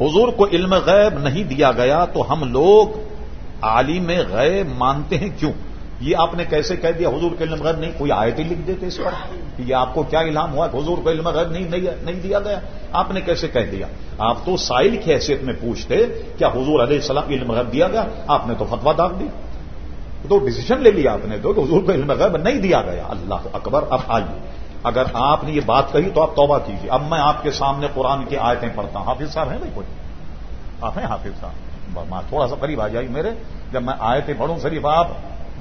حضور کو علم غیب نہیں دیا گیا تو ہم لوگ عالم غیب مانتے ہیں کیوں؟ یہ آپ نے کیسے کہہ دیا حضور کو علم غیب نہیں؟ کوئی آیت ہی لکھ دیتے اس پر؟ یہ آپ کو کیا علام ہوا کہ حضور کو علم غیب نہیں نہیں دیا گیا؟ آپ نے کیسے کہہ دیا؟ آپ تو سائل کی حیثیت میں پوچھتے کیا حضور علیہ السلام علم غیب دیا گیا؟ آپ نے تو فتوا داغ دی۔ تو ڈسیزن لے لیا آپ نے تو کہ حضور کو علم غیب نہیں دیا گیا۔ اللہ اکبر، اب آئیے۔ اگر آپ نے یہ بات کہی تو آپ توبہ کیجیے اب میں آپ کے سامنے قرآن کی آیتیں پڑھتا ہوں۔ حافظ صاحب ہیں بھائی کوئی؟ آپ ہیں حافظ صاحب؟ تھوڑا سا قریب آ جائیے میرے۔ جب میں آیتیں پڑھوں صرف آپ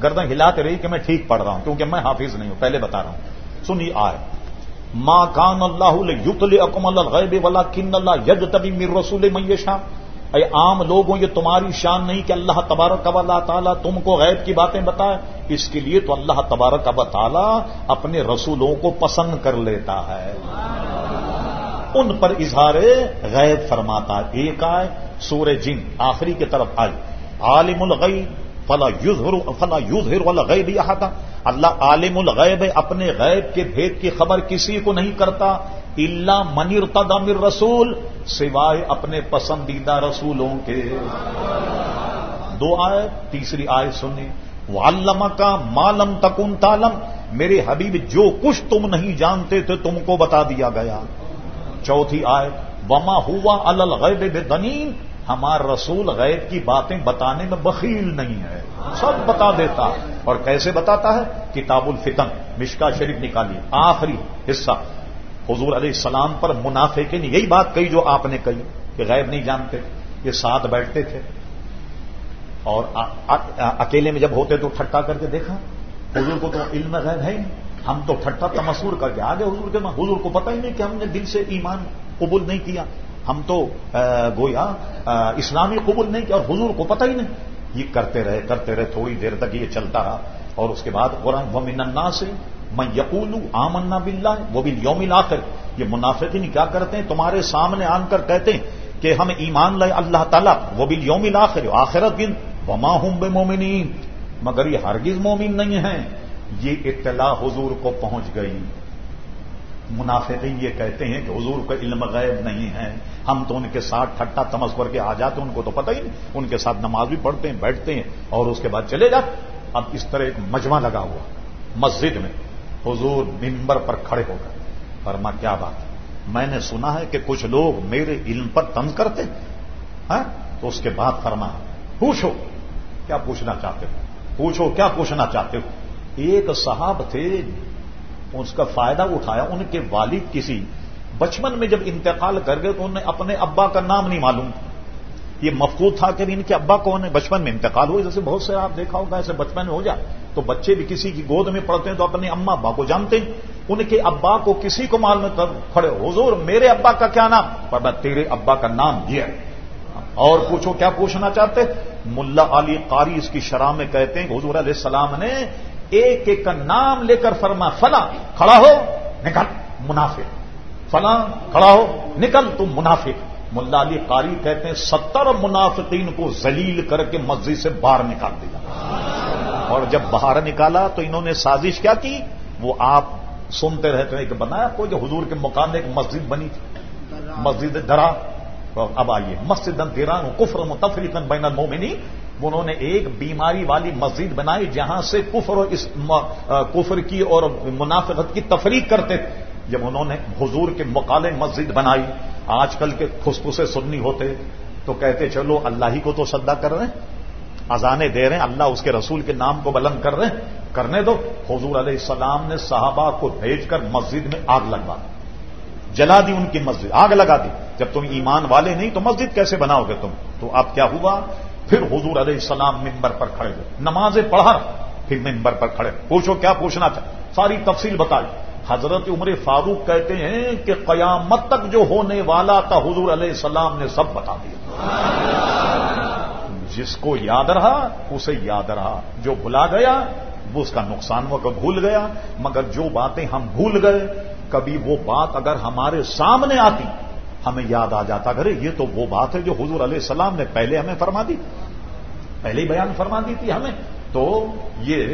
گردن ہلاتے رہی کہ میں ٹھیک پڑھ رہا ہوں، کیونکہ میں حافظ نہیں ہوں۔ پہلے بتا رہا ہوں۔ سنی آئے ماں کان اللہ یوتل اکم غیب کن اللہ یج تبھی میر رسول میشا اے عام لوگوں، یہ تمہاری شان نہیں کہ اللہ تبارک اب اللہ تعالیٰ تم کو غیب کی باتیں بتائے۔ اس کے لیے تو اللہ تبارک اب تعالیٰ اپنے رسولوں کو پسند کر لیتا ہے۔ ان پر اظہار غیب فرماتا ایک آئے، سورہ جن، آخری کی طرف آئی عالم الغیب، فلا یوز فلا یوز ہر والا غیب یہ تھا اللہ عالم الغیب اپنے غیب کے بھید کی خبر کسی کو نہیں کرتا۔ اللہ منیر تدامر رسول، سوائے اپنے پسندیدہ رسولوں کے۔ دو آئے تیسری آئے سنی وہ کا مالم تکن تالم میرے حبیب جو کچھ تم نہیں جانتے تھے، تم کو بتا دیا گیا۔ چوتھی آئے وما ہوا الغیب بے دنین ہمارا رسول غیب کی باتیں بتانے میں بخیل نہیں ہے۔ سب بتا دیتا۔ ہے اور کیسے بتاتا ہے؟ کتاب الفتن، مشکا شریف نکالی، آخری حصہ۔ حضور علیہ السلام پر منافع کے نہیں یہی بات کہی جو آپ نے کہی کہ غیب نہیں جانتے، یہ ساتھ بیٹھتے تھے۔ اور اکیلے میں جب ہوتے تو ٹھٹا کر کے دیکھا، حضور کو تو علم غیب ہے ہم تو ٹھٹا تمسور کر کے۔ آگے حضور کے حضور کو پتہ ہی نہیں کہ ہم نے دل سے ایمان قبول نہیں کیا۔ ہم تو گویا اسلامی قبول نہیں کیا اور حضور کو پتہ ہی نہیں۔ یہ کرتے رہے کرتے رہے، تھوڑی دیر تک یہ چلتا رہا۔ اور اس کے بعد قرآن وہ منا سے میں یقول آمنا بلّہ وہ بھی یوم آخر یہ منافق نہیں کیا کرتے ہیں؟ تمہارے سامنے آن کر کہتے ہیں کہ ہم ایمان لائے اللہ تعالیٰ، وہ بھی یوم آخر آخرت دن۔ وما ہوں بے مومنین مگر یہ ہرگز مومن نہیں ہیں۔ یہ اطلاع حضور کو پہنچ گئی۔ منافقین یہ کہتے ہیں کہ حضور کا علم غیب نہیں ہے۔ ہم تو ان کے ساتھ ٹھٹا تمس کر کے آ جاتے ہیں، ان کو تو پتہ ہی نہیں۔ ان کے ساتھ نماز بھی پڑھتے ہیں، بیٹھتے ہیں اور اس کے بعد چلے جاتے اب اس طرح ایک مجمع لگا ہوا مسجد میں۔ حضور ممبر پر کھڑے ہو گئے فرما، کیا بات میں نے سنا ہے کہ کچھ لوگ میرے علم پر تنگ کرتے ہیں۔ ہاں؟ تو اس کے بعد فرما، پوچھو، کیا پوچھنا چاہتے ہو؟ پوچھو، کیا پوچھنا چاہتے ہو؟ ایک صاحب تھے اس کا فائدہ اٹھایا، ان کے والد کسی بچپن میں جب انتقال کر گئے تو انہیں اپنے ابا کا نام نہیں معلوم۔ یہ مفقود تھا کہ ان کے ابا کون ہے بچپن میں انتقال ہوئے جیسے بہت سے آپ دیکھا ہوگا، ایسے بچپن میں ہو جائے تو بچے بھی کسی کی گود میں پڑھتے ہیں تو اپنے اما ابا کو جانتے ہیں۔ ان کے ابا کو کسی کو معلوم کھڑے حضور میرے ابا کا کیا نام؟ پر تیرے ابا کا نام یہ ہے۔ اور پوچھو کیا پوچھنا چاہتے؟ ملا علی قاری اس کی شرح میں کہتے ہیں حضور علیہ السلام نے ایک ایک کا نام لے کر فرما، فلاں، کھڑا ہو، نکل، منافق۔ فلاں، کھڑا ہو، نکل تم منافق۔ ملا علی قاری کہتے ہیں، ستر منافقین کو ذلیل کر کے مسجد سے باہر نکال دیا۔ اور جب باہر نکالا تو انہوں نے سازش کیا کی؟ وہ آپ سنتے رہتے ہیں کہ بنایا کو جو حضور کے مقام میں ایک مسجد بنی۔ تھی مسجد درا اب آئیے۔ مسجد دیران کفر متفریقن بین المومنی انہوں نے ایک بیماری والی مسجد بنائی جہاں سے کفر اس کفر کی اور منافقت کی تفریق کرتے تھے۔ جب انہوں نے حضور کے مقالے مسجد بنائی، آج کل کے خسخسے سننی ہوتے، تو کہتے، چلو اللہ ہی کو تو سدا کر رہے ہیں اذانے دے رہے ہیں، اللہ اس کے رسول کے نام کو بلند کر رہے ہیں، کرنے دو۔ حضور علیہ السلام نے صحابہ کو بھیج کر مسجد میں آگ لگوا دی۔ جلا دی ان کی مسجد، آگ لگا دی۔ جب تم ایمان والے نہیں تو مسجد کیسے بناؤ گے تم؟ تو اب کیا ہوا؟ پھر حضور علیہ السلام ممبر پر کھڑے ہوئے۔ نمازیں پڑھا پھر ممبر پر کھڑے۔ پوچھو کیا پوچھنا تھا؟ ساری تفصیل بتائی۔ حضرت عمر فاروق کہتے ہیں کہ قیامت تک جو ہونے والا تھا، حضور علیہ السلام نے سب بتا دیا۔ جس کو یاد رہا، اسے یاد رہا۔ جو بھلا گیا، وہ اس کا نقصان وہ بھول گیا۔ مگر جو باتیں ہم بھول گئے، کبھی وہ بات اگر ہمارے سامنے آتی ہمیں یاد آ جاتا کرے، یہ تو وہ بات ہے جو حضور علیہ السلام نے پہلے ہمیں فرما دی۔ پہلے ہی بیان فرما دی تھی ہمیں۔ تو یہ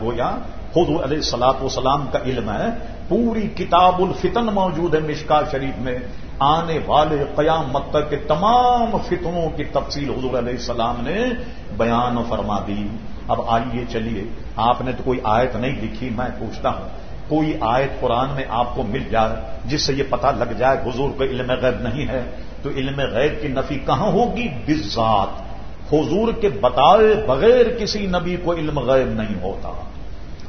گویا حضور علیہ السلاط وسلام کا علم ہے۔ پوری کتاب الفتن موجود ہے مشکا شریف میں۔ آنے والے قیامت تک کے تمام فتنوں کی تفصیل حضور علیہ السلام نے بیان فرما دی۔ اب آئیے چلیے۔ آپ نے تو کوئی آیت نہیں لکھی، میں پوچھتا ہوں۔ کوئی آیت قرآن میں آپ کو مل جائے جس سے یہ پتا لگ جائے حضور کو علم غیب نہیں ہے، تو علم غیب کی نفی کہاں ہوگی؟ بذات حضور کے بتائے بغیر کسی نبی کو علم غیب نہیں ہوتا۔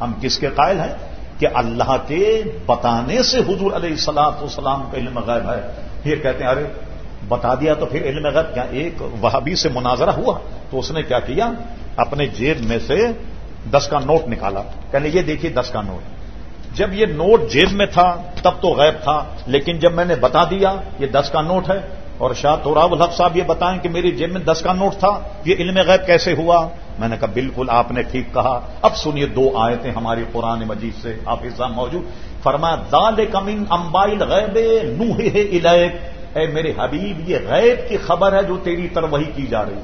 ہم کس کے قائل ہیں؟ کہ اللہ کے بتانے سے حضور علیہ السلاط والسلام کا علم غیب ہے۔ یہ کہتے ہیں، ارے بتا دیا تو پھر علم غیب کیا؟ ایک وہابی سے مناظرہ ہوا تو اس نے کیا کیا؟ اپنے جیب میں سے دس کا نوٹ نکالا۔ کہنے یہ دیکھیے دس کا نوٹ۔ جب یہ نوٹ جیب میں تھا، تب تو غیب تھا، لیکن جب میں نے بتا دیا، یہ دس کا نوٹ ہے، اور شاہ تو الحق صاحب یہ بتائیں کہ میری جیب میں دس کا نوٹ تھا، یہ علم غیب کیسے ہوا؟ میں نے کہا، بالکل آپ نے ٹھیک کہا۔ اب سنیے دو آیتیں ہماری قرآن مجید سے، آپ صاحب موجود۔ فرمایا دال کمن امبائل غیب نوہ الیک۔ اے میرے حبیب، یہ غیب کی خبر ہے جو تیری وہی کی جا رہی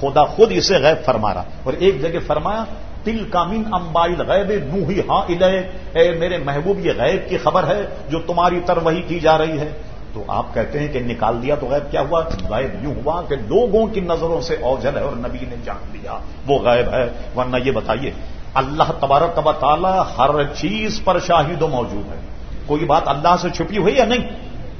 خدا خود اسے غیب فرما رہا اور ایک جگہ فرمایا تل کامین امبائل غیب نوہی ہاں الیک اے میرے محبوب، یہ غیب کی خبر ہے جو تمہاری وہی کی جا رہی ہے۔ تو آپ کہتے ہیں کہ نکال دیا تو غیب کیا ہوا؟ غیب یوں ہوا کہ لوگوں کی نظروں سے اوجل ہے اور نبی نے جان لیا۔ وہ غیب ہے۔ ورنہ یہ بتائیے، اللہ تبارک تب تعالیٰ ہر چیز پر شاہد و موجود ہے۔ کوئی بات اللہ سے چھپی ہوئی یا نہیں؟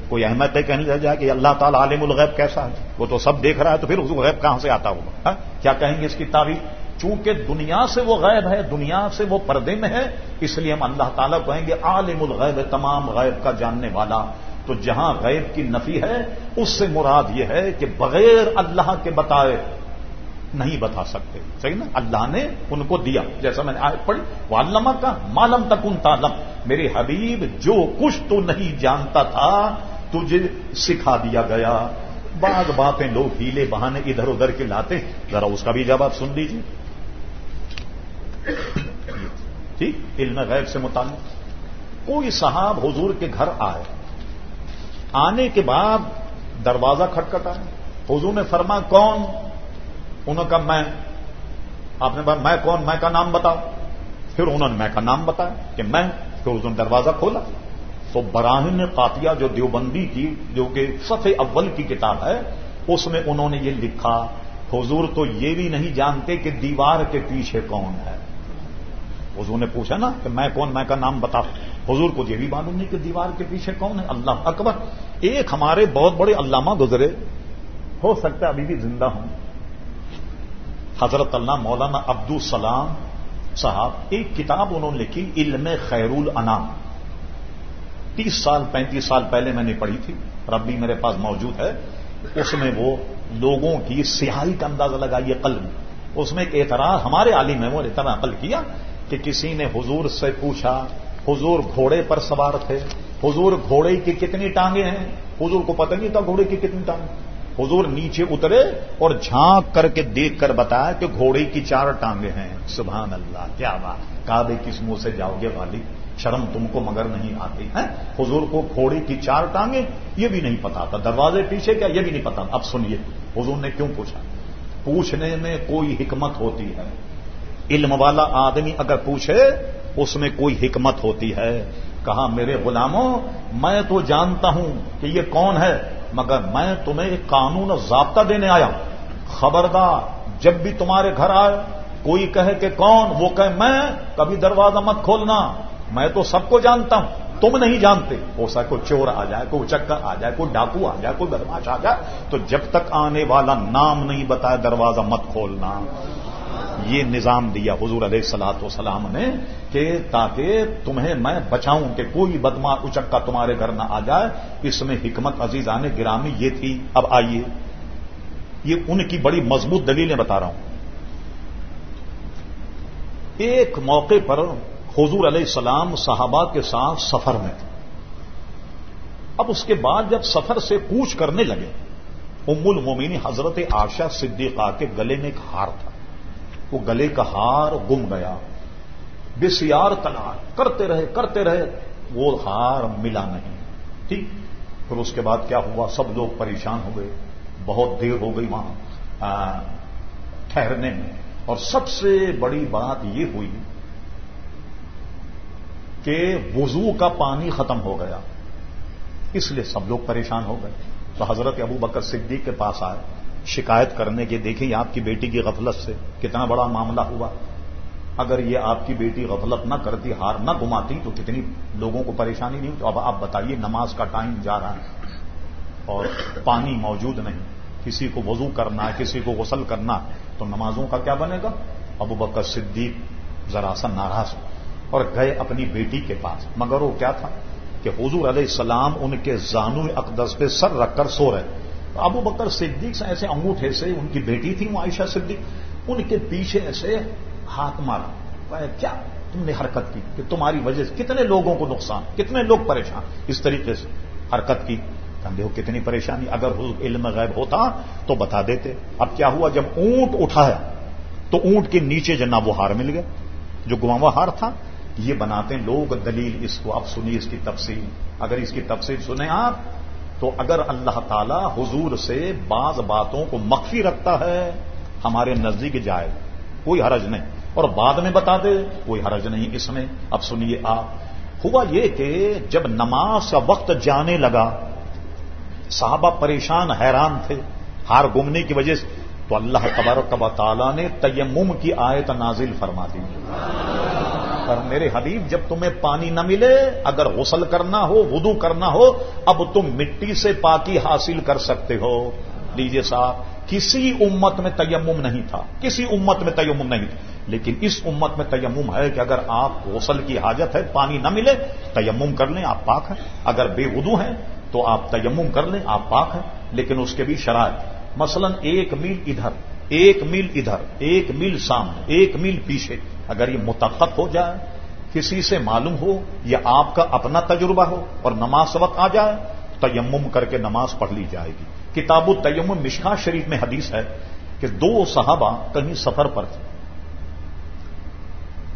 کوئی احمد کہنے لگ جائے کہ اللہ تعالیٰ عالم الغیب کیسا ہے؟ وہ تو سب دیکھ رہا ہے تو پھر اس غیب کہاں سے آتا ہوگا؟ ہاں؟ کیا کہیں گے اس کی تعریف؟ چونکہ دنیا سے وہ غیب ہے، دنیا سے وہ پردے میں ہے، اس لیے ہم اللہ تعالیٰ کہیں گے، عالم الغیب، تمام غیب کا جاننے والا۔ تو جہاں غیب کی نفی ہے، اس سے مراد یہ ہے کہ بغیر اللہ کے بتائے نہیں بتا سکتے۔ صحیح نا؟ اللہ نے ان کو دیا۔ جیسا میں نے آج پڑھی وہ علامہ کا مالم تک ان تعلم۔ میرے حبیب، جو کچھ تو نہیں جانتا تھا، تجھے سکھا دیا گیا۔ بعض باتیں لوگ ہیلے بہانے ادھر ادھر کے لاتے ذرا اس کا بھی جواب سن لیجیے ٹھیک علم غیب سے متعلق۔ کوئی صاحب حضور کے گھر آئے، آنے کے بعد دروازہ کھٹکھٹا حضور نے فرما کون؟ انہوں کا میں۔ آپ نے کہا میں کون؟ میں کا نام بتاؤ۔ پھر انہوں نے میں کا نام بتایا کہ میں۔ پھر حضور نے دروازہ کھولا۔ تو براہن قاتیہ جو دیوبندی کی، جو کہ سف اول کی کتاب ہے، اس میں انہوں نے یہ لکھا، حضور تو یہ بھی نہیں جانتے کہ دیوار کے پیچھے کون ہے۔ حضور نے پوچھا نا کہ میں کون میں کا نام بتا حضور کو یہ بھی معلوم نہیں کہ دیوار کے پیچھے کون ہے۔ اللہ اکبر۔ ایک ہمارے بہت بڑے علامہ گزرے۔ ہو سکتا ہے ابھی بھی زندہ ہوں۔ حضرت اللہ مولانا عبد السلام صاحب، ایک کتاب انہوں نے لکھی، علم خیر الانام تیس سال، پینتیس سال پہلے میں نے پڑھی تھی۔ اور اب بھی میرے پاس موجود ہے۔ اس میں وہ لوگوں کی سیاہی کا اندازہ لگائیے قلب اس میں ایک اعتراض ہمارے عالم ہے وہ اتنا عقل کیا کہ کسی نے حضور سے پوچھا، حضور گھوڑے پر سوار تھے، حضور گھوڑے کی کتنی ٹانگیں ہیں؟ حضور کو پتہ نہیں تھا گھوڑے کی کتنی ٹانگیں حضور نیچے اترے اور جھانک کر کے دیکھ کر بتایا کہ گھوڑے کی چار ٹانگیں ہیں۔ سبحان اللہ، کیا بات۔ کہا کس منہ سے جاؤ گے والی، شرم تم کو مگر نہیں آتی ہے حضور کو گھوڑے کی چار ٹانگیں، یہ بھی نہیں پتا تھا۔ دروازے پیچھے کیا؟ یہ بھی نہیں پتا۔ اب سنیے، حضور نے کیوں پوچھا؟ پوچھنے میں کوئی حکمت ہوتی ہے۔ علم والا آدمی اگر پوچھے، اس میں کوئی حکمت ہوتی ہے۔ کہا، میرے غلاموں میں تو جانتا ہوں کہ یہ کون ہے، مگر میں تمہیں ایک قانون اور ضابطہ دینے آیا خبردار، جب بھی تمہارے گھر آئے، کوئی کہے کہ کون، وہ کہے، میں کبھی دروازہ مت کھولنا۔ میں تو سب کو جانتا ہوں، تم نہیں جانتے۔ ہو سکے کوئی چور آ جائے، کوئی چکر آ جائے، کوئی ڈاکو آ جائے، کوئی بدماش آ جائے۔ تو جب تک آنے والا نام نہیں بتایا دروازہ مت کھولنا۔ یہ نظام دیا حضور علیہ سلاۃ وسلام نے کہ تاکہ تمہیں میں بچاؤں کہ کوئی بدما اچکا تمہارے گھر نہ آ جائے، اس میں حکمت عزیز آنے گرامی یہ تھی۔ اب آئیے۔ یہ ان کی بڑی مضبوط دلیلیں بتا رہا ہوں۔ ایک موقع پر حضور علیہ السلام صحابہ کے ساتھ سفر میں تھے۔ اب اس کے بعد جب سفر سے کوچ کرنے لگے، ام المومنی حضرت آشا صدیقہ کے گلے میں ایک ہار تھا۔ وہ گلے کا ہار گم گیا۔ بسیار تلاش کرتے رہے کرتے رہے، وہ ہار ملا نہیں۔ ٹھیک۔ پھر اس کے بعد کیا ہوا؟ سب لوگ پریشان ہو گئے۔ بہت دیر ہو گئی وہاں ٹھہرنے میں۔ اور سب سے بڑی بات یہ ہوئی کہ وضو کا پانی ختم ہو گیا۔ اس لیے سب لوگ پریشان ہو گئے۔ تو حضرت ابو بکر صدیق کے پاس آئے۔ شکایت کرنے کے دیکھیں آپ کی بیٹی کی غفلت سے کتنا بڑا معاملہ ہوا۔ اگر یہ آپ کی بیٹی غفلت نہ کرتی، ہار نہ گھماتی تو کتنی لوگوں کو پریشانی نہیں ہوتی۔ اب آپ بتائیے، نماز کا ٹائم جا رہا ہے اور پانی موجود نہیں۔ کسی کو وضو کرنا ہے، کسی کو غسل کرنا تو نمازوں کا کیا بنے گا؟ ابو بکر صدیق ذرا سا ناراض اور گئے اپنی بیٹی کے پاس۔ مگر وہ کیا تھا کہ حضور علیہ السلام ان کے زانو اقدس پہ سر رکھ کر سو رہے۔ ابو بکر صدیق سے ایسے انگوٹھے سے ان کی بیٹی تھی عائشہ صدیق، ان کے پیچھے ایسے ہاتھ مارا۔ کیا تم نے حرکت کی کہ تمہاری وجہ سے کتنے لوگوں کو نقصان، کتنے لوگ پریشان؟ اس طریقے سے حرکت کی۔ دیکھو کتنی پریشانی، اگر علم غیب ہوتا تو بتا دیتے۔ اب کیا ہوا؟ جب اونٹ اٹھایا تو اونٹ کے نیچے جناب وہ ہار مل گئے جو گواوا ہار تھا، یہ بناتے ہیں، لوگ دلیل اس کو، اب سنیے اس کی تفصیل۔ اگر اس کی تفصیل سنیں آپ تو اگر اللہ تعالی حضور سے بعض باتوں کو مخفی رکھتا ہے، ہمارے نزدیک جائے۔ کوئی حرج نہیں۔ اور بعد میں بتا دے، کوئی حرج نہیں اس میں۔ اب سنیے آپ۔ ہوا یہ کہ جب نماز کا وقت جانے لگا، صحابہ پریشان حیران تھے، ہار گمنے کی وجہ سے۔ تو اللہ تبارک و تعالیٰ نے تیمم کی آیت نازل فرما دی۔ پر میرے حبیب، جب تمہیں پانی نہ ملے، اگر غسل کرنا ہو، وضو کرنا ہو، اب تم مٹی سے پاکی حاصل کر سکتے ہو۔ لیجیے صاحب، کسی امت میں تیمم نہیں تھا۔ کسی امت میں تیمم نہیں تھا۔ لیکن اس امت میں تیمم ہے کہ اگر آپ غسل کی حاجت ہے، پانی نہ ملے، تیمم کر لیں، آپ پاک ہیں۔ اگر بے وضو ہیں، تو آپ تیمم کر لیں، آپ پاک ہیں۔ لیکن اس کے بھی شرائط۔ مثلا ایک میل ادھر، ایک میل ادھر، ایک میل سامنے، ایک میل پیچھے۔ اگر یہ متفق ہو جائے، کسی سے معلوم ہو یا آپ کا اپنا تجربہ ہو اور نماز وقت آ جائے، تیمم کر کے نماز پڑھ لی جائے گی۔ کتاب التیمم مشکا شریف میں حدیث ہے کہ دو صحابہ کہیں سفر پر تھے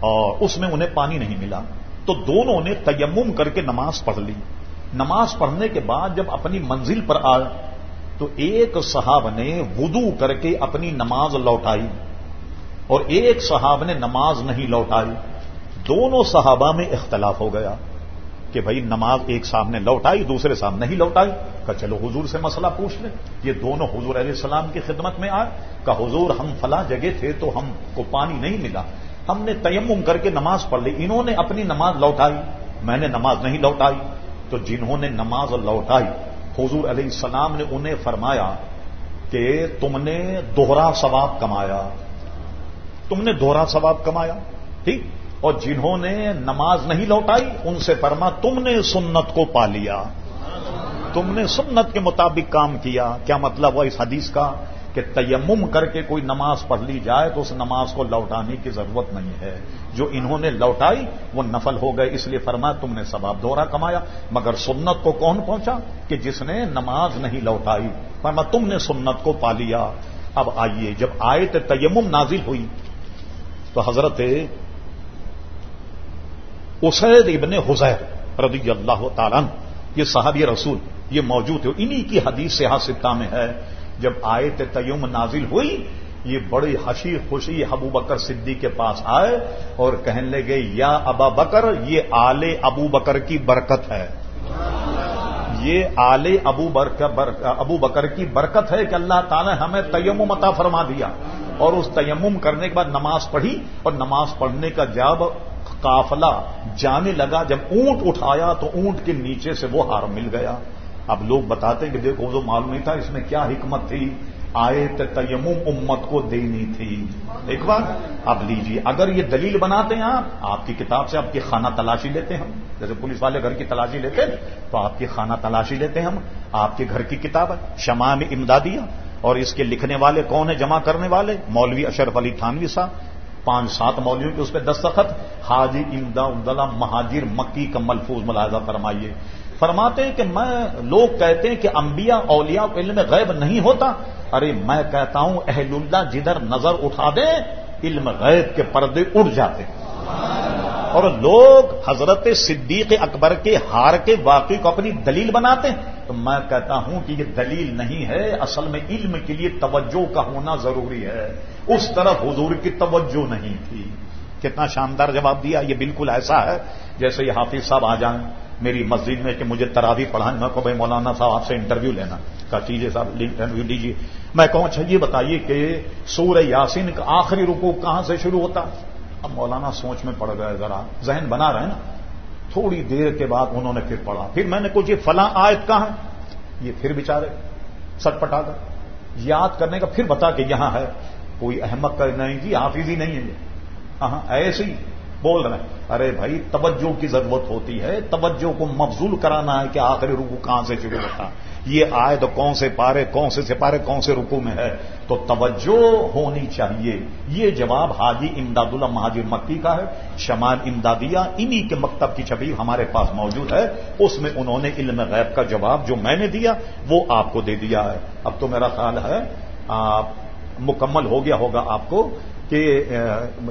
اور اس میں انہیں پانی نہیں ملا، تو دونوں نے تیمم کر کے نماز پڑھ لی۔ نماز پڑھنے کے بعد جب اپنی منزل پر آئے، تو ایک صحاب نے وضو کر کے اپنی نماز لوٹائی۔ اور ایک صحاب نے نماز نہیں لوٹائی۔ دونوں صحابہ میں اختلاف ہو گیا کہ بھائی نماز ایک صاحب نے لوٹائی، دوسرے صاحب نہیں لوٹائی۔ کہ چلو حضور سے مسئلہ پوچھ لیں۔ یہ دونوں حضور علیہ السلام کی خدمت میں آئے۔ کہ حضور ہم فلاں جگہ تھے تو ہم کو پانی نہیں ملا۔ ہم نے تیمم کر کے نماز پڑھ لی۔ انہوں نے اپنی نماز لوٹائی۔ میں نے نماز نہیں لوٹائی۔ تو جنہوں نے نماز لوٹائی، حضور علیہ السلام نے انہیں فرمایا کہ تم نے دوہرا ثواب کمایا۔ تم نے دوہرا ثواب کمایا، ٹھیک؟ اور جنہوں نے نماز نہیں لوٹائی، ان سے فرما، تم نے سنت کو پا لیا۔ تم نے سنت کے مطابق کام کیا۔ کیا مطلب ہوا اس حدیث کا؟ کہ تیمم کر کے کوئی نماز پڑھ لی جائے تو اس نماز کو لوٹانے کی ضرورت نہیں ہے۔ جو انہوں نے لوٹائی، وہ نفل ہو گئے۔ اس لیے فرمایا تم نے سباب دورہ کمایا۔ مگر سنت کو کون پہنچا؟ کہ جس نے نماز نہیں لوٹائی۔ فرما، تم نے سنت کو پا لیا۔ اب آئیے، جب آئے تو تیمم نازل ہوئی تو حضرت اسید ابن حزیر رضی اللہ تعالیٰ یہ صحابی رسول، یہ موجود ہے انہی کی حدیث سے سطح میں ہے، جب آیت تیم نازل ہوئی، یہ بڑی حشی خوشی ابو بکر صدی کے پاس آئے اور کہنے لگے، یا ابا بکر، یہ آل ابو بکر کی برکت ہے۔ یہ آل ابو ابو بکر کی برکت ہے کہ اللہ تعالی ہمیں تیمم عطا فرما دیا۔ اور اس تیمم کرنے کے بعد نماز پڑھی اور نماز پڑھنے کا جب قافلہ جانے لگا، جب اونٹ اٹھایا تو اونٹ کے نیچے سے وہ ہار مل گیا۔ اب لوگ بتاتے کہ دیکھو جو معلوم نہیں تھا، اس میں کیا حکمت تھی۔ آئے تیمم امت کو دینی تھی۔ ایک بار اب لیجیے اگر یہ دلیل بناتے ہیں آپ آپ کی کتاب سے آپ کی خانہ تلاشی لیتے ہیں ہم۔ جیسے پولیس والے گھر کی تلاشی لیتے تو آپ کی خانہ تلاشی لیتے ہیں ہم۔ آپ کے گھر کی کتاب ہے شمع میں امدادیہ۔ اور اس کے لکھنے والے کون ہیں؟ جمع کرنے والے؟ مولوی اشرف علی تھانوی صاحب۔ پانچ سات مولویوں کے اس پہ دستخط۔ حاجی امدا عبداللہ مہاجر مکی کا ملفوظ ملاحظہ فرمائیے۔ فرماتے ہیں کہ میں لوگ کہتے ہیں کہ انبیاء اولیاء علم غیب نہیں ہوتا۔ ارے میں کہتا ہوں اہل اللہ جدھر نظر اٹھا دے علم غیب کے پردے اڑ جاتے۔ اور لوگ حضرت صدیق اکبر کے ہار کے واقعی کو اپنی دلیل بناتے۔ ہیں تو میں کہتا ہوں کہ یہ دلیل نہیں ہے، اصل میں علم کے لیے توجہ کا ہونا ضروری ہے۔ اس طرف حضور کی توجہ نہیں تھی۔ کتنا شاندار جواب دیا، یہ بالکل ایسا ہے جیسے یہ حافظ صاحب آ جائیں میری مسجد میں کہ مجھے تراوی پڑھانے میں کو بھائی مولانا صاحب آپ سے انٹرویو لینا۔ کہا کیجیے صاحب انٹرویو لیجیے میں کہوں اچھا یہ بتائیے کہ سورہ یاسین کا آخری رکو کہاں سے شروع ہوتا؟ اب مولانا سوچ میں پڑ گئے ذرا، ذہن بنا رہے ہیں نا۔ تھوڑی دیر کے بعد انہوں نے پھر پڑھا۔ پھر میں نے کچھ یہ فلاں آیت کہاں یہ پھر بےچارے سٹ پٹا کر۔ یاد کرنے کا پھر بتا کہ یہاں ہے۔ کوئی احمد کا نہیں جی حافظ ہی نہیں ہے یہ۔ ہاں ایسے ہی۔ بول رہے ہیں۔ ارے بھائی، توجہ کی ضرورت ہوتی ہے۔ توجہ کو مفضول کرانا ہے کہ آخری رکو کہاں سے شروع ہوتا یہ آئے تو کون سے پارے، کون سے سپارے، کون سے رکو میں ہے؟ تو توجہ ہونی چاہیے۔ یہ جواب حاجی امداد اللہ مہاجر مکی کا ہے۔ شمال امدادیہ، انہی کے مکتب کی چھبی ہمارے پاس موجود ہے۔ اس میں انہوں نے علم غیب کا جواب جو میں نے دیا، وہ آپ کو دے دیا ہے۔ اب تو میرا خیال ہے مکمل ہو گیا ہوگا آپ کو۔ کہ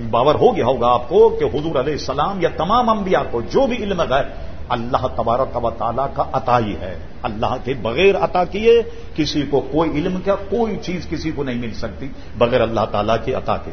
باور ہو گیا ہوگا آپ کو کہ حضور علیہ السلام یا تمام انبیاء کو جو بھی علم ہے، اللہ تبارک و تعالیٰ کا عطا ہی ہے۔ اللہ کے بغیر عطا کیے کسی کو کوئی علم کیا کوئی چیز کسی کو نہیں مل سکتی، بغیر اللہ تعالیٰ کے عطا کے۔